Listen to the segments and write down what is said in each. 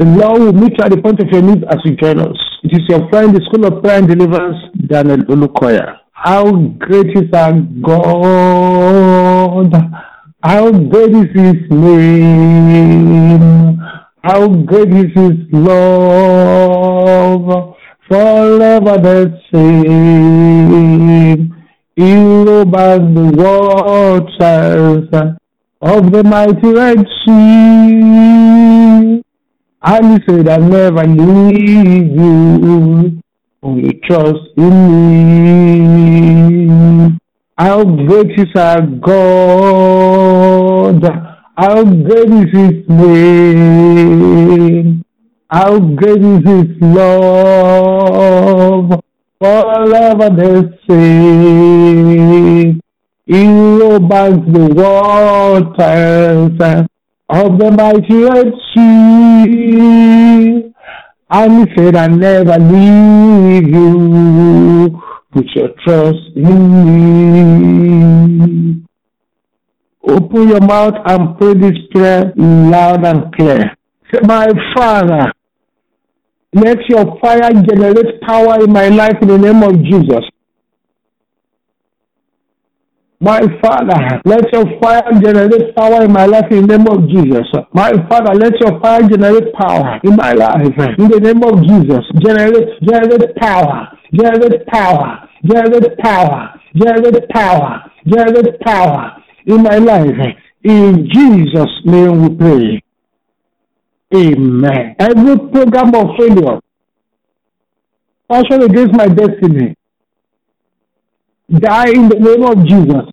The Lord will meet you at the point of your need as you join us. It is your friend, the School of Prayer and Deliverance, Daniel Olukoya. How great is our God! How great is His name! How great is His love! Forever the same. He over the waters of the mighty Red Sea. And he said, I'll never leave you. Only trust in me. How great is our God. How great is his name. How great is his love. Forever the same. He over the waters of the mighty Red Sea. And he said, I never leave you. Put your trust in me. Open your mouth and pray this prayer loud and clear. Say, my Father, let your fire generate power in my life in the name of Jesus. My Father, let your fire generate power in my life in the name of Jesus. My Father, let your fire generate power in my life in the name of Jesus. Generate, generate power, generate power, generate power, generate power, generate power in my life. In Jesus' name we pray. Amen. Every program of failure, passion against my destiny, die in the name of Jesus.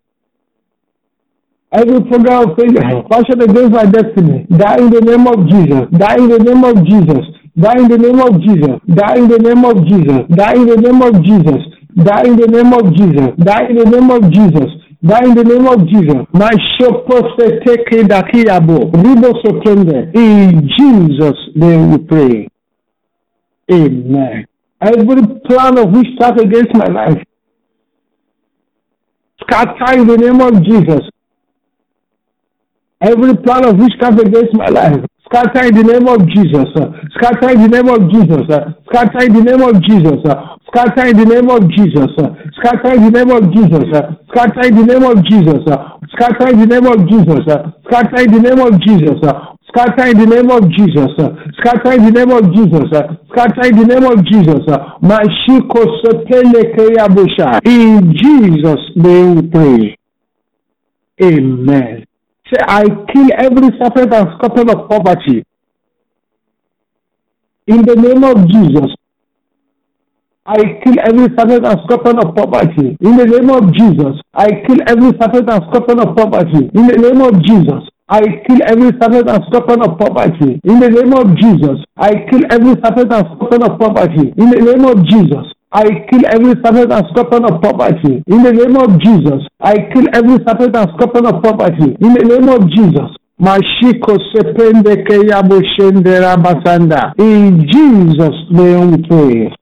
Every program of failure, passion against my destiny, die in the name of Jesus. Die in the name of Jesus. Die in the name of Jesus. Die in the name of Jesus. Die in the name of Jesus. Die in the name of Jesus. Die in the name of Jesus. Die in the name of Jesus. My shopose take dakiyabo. Ribo soprende. In Jesus' name we pray. Amen. Every plan of witchcraft against my life, scatter in the name of Jesus. Every plan of witchcraft against my life, scatter in the name of Jesus. Scatter in the name of Jesus. Scatter in the name of Jesus. Scatter in the name of Jesus. Scatter in the name of Jesus. Scatter in the name of Jesus. Scatter in the name of Jesus. Scatter in the name of Jesus. Scatter in the name of Jesus. Scatter in the name of Jesus. Scatter in the name of Jesus. In Jesus' name we pray. Amen. Say, I kill every serpent and scorpion of poverty. In the name of Jesus. I kill every serpent and scorpion of poverty. In the name of Jesus. I kill every serpent and scorpion of poverty. In the name of Jesus. I kill every serpent and scorpion of poverty. In the name of Jesus. I kill every serpent and scorpion of poverty. In the name of Jesus. I kill every serpent and scorpion of poverty. In the name of Jesus. I kill every serpent and scorpion of poverty. In the name of Jesus. Mashiko sepende keyabo shendera basanda. In Jesus' name we pray.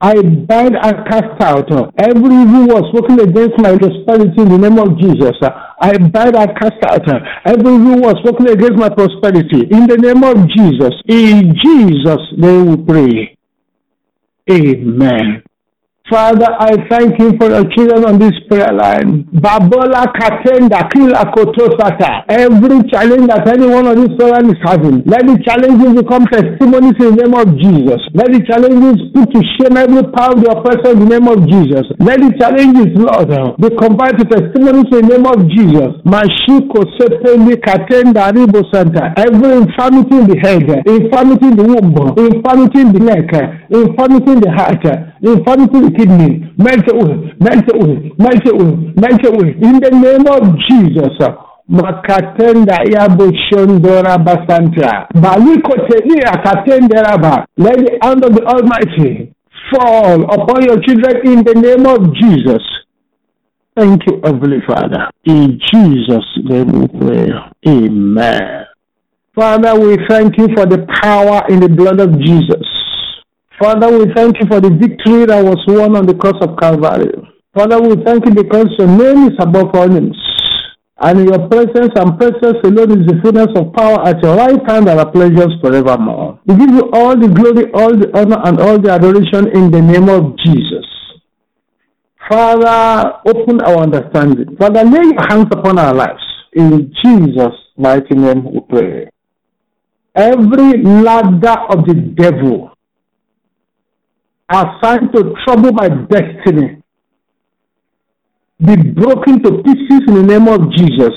I bind and cast out every evil was spoken against my prosperity in the name of Jesus. I bind and cast out every was spoken against my prosperity in the name of Jesus. In Jesus' name we pray. Amen. Father, I thank you for your children on this prayer line. Babola Katenda Kila Kotosata. Every challenge that anyone on this prayer line is having, let the challenges become testimonies in the name of Jesus. Let the challenges put to shame every power of the oppressor in the name of Jesus. Let the challenges, Lord, be converted to testimonies in the name of Jesus. Mashiko Sependi Katenda Ribo Santa. Every infirmity in the head, infirmity in the womb, infirmity in the neck, infirmity in the heart, infirmity in the kidney, melt away, melt away, melt away, melt away. In the name of Jesus. Makatenda ya Boshondora Basanta. Balikote akatendera ba. Let the hand of the Almighty fall upon your children in the name of Jesus. Thank you, Heavenly Father. In Jesus' name we pray. Amen. Father, we thank you for the power in the blood of Jesus. Father, we thank you for the victory that was won on the cross of Calvary. Father, we thank you because your name is above all names. And your presence and presence alone is the fullness of power at your right hand and are pleasures forevermore. We give you all the glory, all the honor, and all the adoration in the name of Jesus. Father, open our understanding. Father, lay your hands upon our lives. In Jesus' mighty name we pray. Every ladder of the devil assigned to trouble my destiny be broken to pieces in the name of Jesus.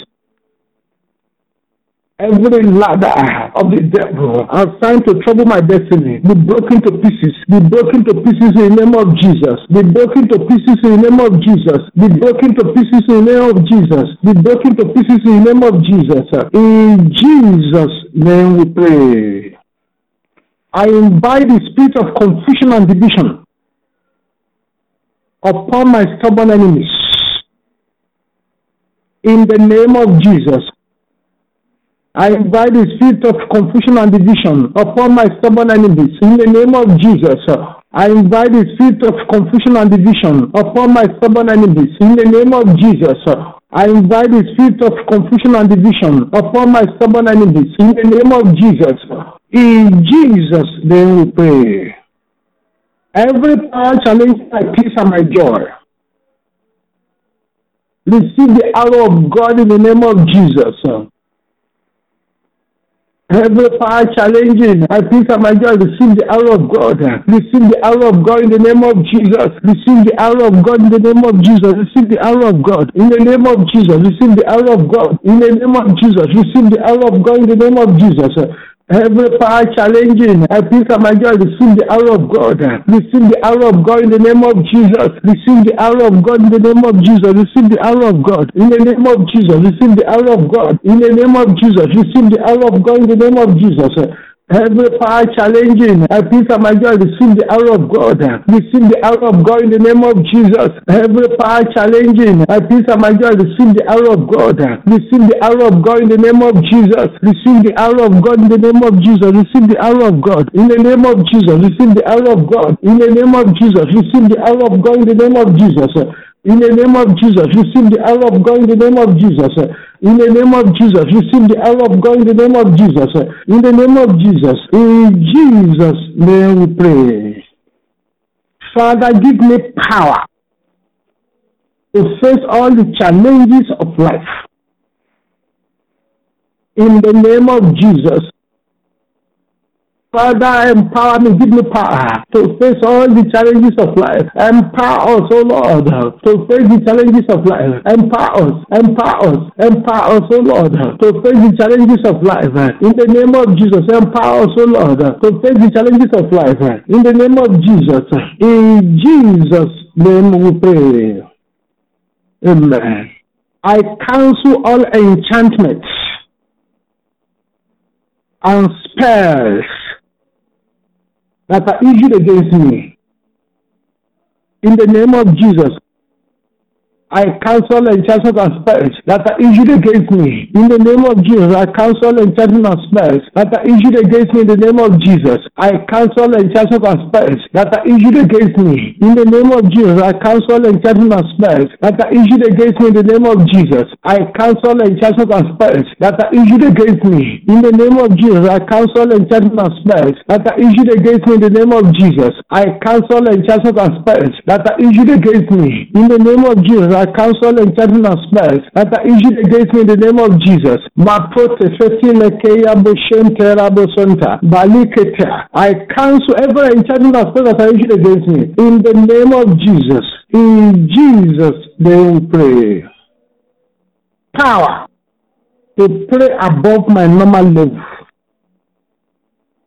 Every ladder of the devil assigned to trouble my destiny be broken to pieces. Be broken to pieces in the name of Jesus. Be broken to pieces in the name of Jesus. Be broken to pieces in the name of Jesus. Be broken to pieces in the name of Jesus. In Jesus' name we pray. I invite the spirit of confusion and division upon my stubborn enemies in the name of Jesus. I invite the spirit of confusion and division upon my stubborn enemies in the name of Jesus. I invite the spirit of confusion and division upon my stubborn enemies in the name of Jesus. I invite the spirit of confusion and division upon my stubborn enemies in the name of Jesus. In Jesus' name we pray. Every power challenge my peace and my joy. Receive the arrow of God in the name of Jesus. Every power challenging, I think I my joy. receive the arrow of God. Receive the arrow of God in the name of Jesus. Receive the arrow of God in the name of Jesus. Receive the arrow of God in the name of Jesus. Receive the arrow of God in the name of Jesus. Receive the arrow of God in the name of Jesus. Every power challenging, I think I might just receive the arrow of God. Receive the arrow of God in the name of Jesus. Receive the arrow of God in the name of Jesus. Receive the arrow of God in the name of Jesus. Receive the arrow of God in the name of Jesus. Receive the arrow of God in the name of Jesus. Every power challenging, I I might just receive the arrow of God. Receive the arrow of God in the name of Jesus. Every power challenging, I I might just receive the arrow of God. Receive the arrow of God in the name of Jesus. Receive the arrow of God in the name of Jesus. Receive the arrow of God in the name of Jesus. Receive the arrow of God in the name of Jesus. Receive the arrow of God in the name of Jesus. In the name of Jesus, receive the arrow of God in the name of Jesus. In the name of Jesus, receive the arrow of God in the name of Jesus. In the name of Jesus, in Jesus' name we pray. Father, give me power to face all the challenges of life. In the name of Jesus, Father, empower me, give me power to face all the challenges of life. Empower us, oh Lord, to face the challenges of life. Empower us, empower us, empower us, oh Lord, to face the challenges of life. In the name of Jesus, empower us, oh Lord, to face the challenges of life. In the name of Jesus, in Jesus' name we pray. Amen. I cancel all enchantments and spells that are issued against me. In the name of Jesus, I cancel enchantment and spells that are issued against me. In the name of Jesus, I cancel enchantment and spells that are issued against me. In the name of Jesus, I cancel enchantment and spells that are issued against me. In the name of Jesus, I cancel enchantment and spells that are issued against me. In the name of Jesus, I cancel enchantment and spells that are issued against me. In the name of Jesus, I cancel enchantment and spells that are issued against me. In the name of Jesus, I cancel enchantment and spells that are issued against me. In the name of Jesus, I counsel and spells that are issued against me in the name of Jesus. I cancel every and spell that are issued against me in the name of Jesus. In Jesus' name pray. Power to pray above my normal level.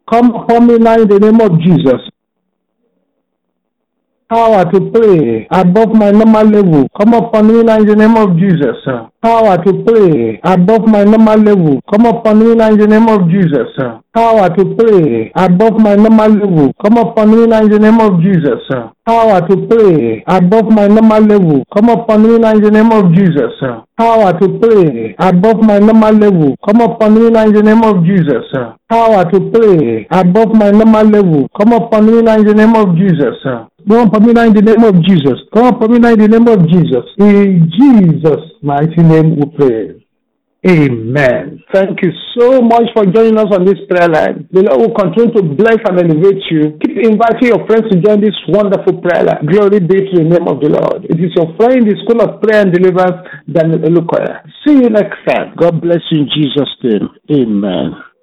Come upon me now in the name of Jesus power to pray above my normal level. Come upon me now in the name of Jesus. Power to pray above my normal level. Come upon me now in the name of Jesus. Power to pray above my normal level. Come upon me now in the name of Jesus. Power to pray above my normal level. Come upon me now in the name of Jesus. Power to pray above my normal level. Come upon me now in the name of Jesus. Power to pray above my normal level. Come upon me now in the name of Jesus. Come upon me now in the name of Jesus. Come upon me now in the name of Jesus. In Jesus' mighty name we pray. Amen. Thank you so much for joining us on this prayer line. The Lord will continue to bless and elevate you. Keep inviting your friends to join this wonderful prayer line. Glory be to the name of the Lord. It is your friend the School of Prayer and Deliverance, Daniel Olukoya. See you next time. God bless you in Jesus' name. Amen.